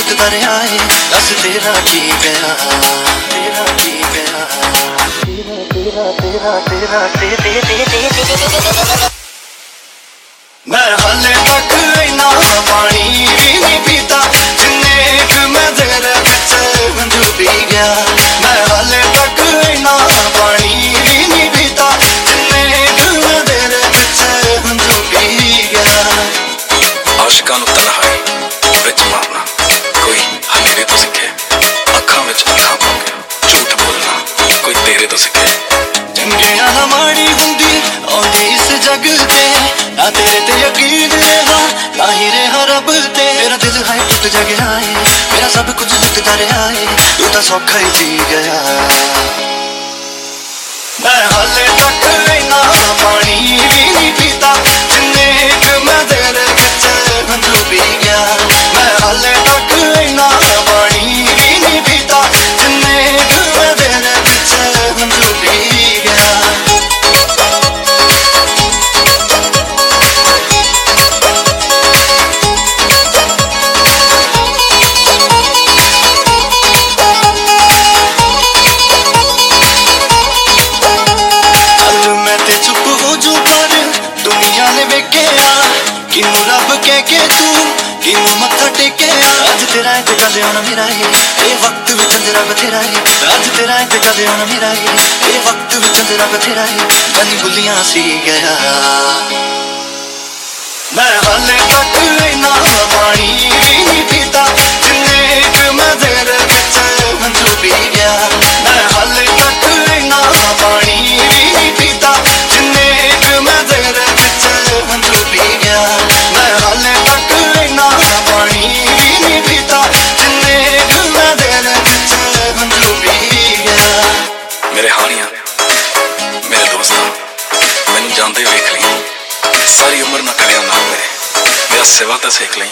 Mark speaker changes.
Speaker 1: ਸੁੱਟਦਾ ਰਿਹਾ ਏ ਦੱਸ ਤੇਰਾ ਕੀ ਗਿਆ ਤੇਰਾ ਕੀ ਗਿਆ ਤੇਰਾ ਤੇਰਾ ਤੇਰਾ ਤੇਰਾ ਤੇਰਾ ਮੈਂ ਹਾਲੇ ਤੱਕ ਇਨਾ ਪਾਣੀ ਵੀ ਨਹੀਂ ਪੀਤਾ ਜਿੰਨੇ ਕਿ ਮੈਂ ਤੇਰੇ ਵਿੱਚ ਹੰਝੂ ਪੀ ਗਿਆ ਮੈਂ ਹਾਲੇ ਤੱਕ ਇਨਾ ਪਾਣੀ ਵੀ ਨਹੀਂ ਪੀਤਾ ਜਿੰਨੇ ਕਿ ਮੈਂ ਤੇਰੇ ਵਿੱਚ ਹੰਝੂ ਪੀ ਗਿਆ
Speaker 2: ਆਸ਼ਿਕਾਂ ਨੂੰ ਤਨਹਾਈ
Speaker 1: ਨਾ ਮਾੜੀ ਹੁੰਦੀ ਆਉਂਦੀ ਇਸ ਜੱਗ ਤੇ ਨਾ ਤੇਰੇ ਤੇ ਯਕੀਨ ਰਿਹਾ ਨਾ ਹੀ ਰਿਹਾ ਰੱਬ ਤੇ ਮੇਰਾ ਦਿਲ ਹੈ ਟੁੱਟ ਜਾ ਗਿਆ ਏ ਮੇਰਾ ਸਭ ਕੁਝ ਲੁੱਟਦਾ ਰਿਹਾ ਏ ਤੂੰ ਤਾਂ ਸੌਖਾ ਹੀ ਜੀ ਗਿਆ ਮੈਂ ਹਾਲੇ क्यों रब कह के तू क्यों मत्था टेके अज तेरा है ते कदे आना मेरा है ए वक्त विच रब तेरा है अज तेरा है ते कदे आना मेरा है ए वक्त विच रब तेरा है कहीं भुलियाँ सी गया मैं हले तक ना पानी नहीं पीता जिन्ने एक मजर विच मंजू पी गया
Speaker 2: ਮੇਰੇ ਹਾਣੀਆਂ, ਮੇਰੇ ਦੋਸਤਾਂ, ਮੈਨੂੰ ਜਾਂਦੇ ਵੇਖ ਲਈ ਸਾਰੀ ਉਮਰ ਨਾ ਕਰਿਆ ਨਾ ਮੇਰੇ ਮੇਰਾ ਸਿਵਾ ਤਾਂ ਸੇਖ ਲਈ।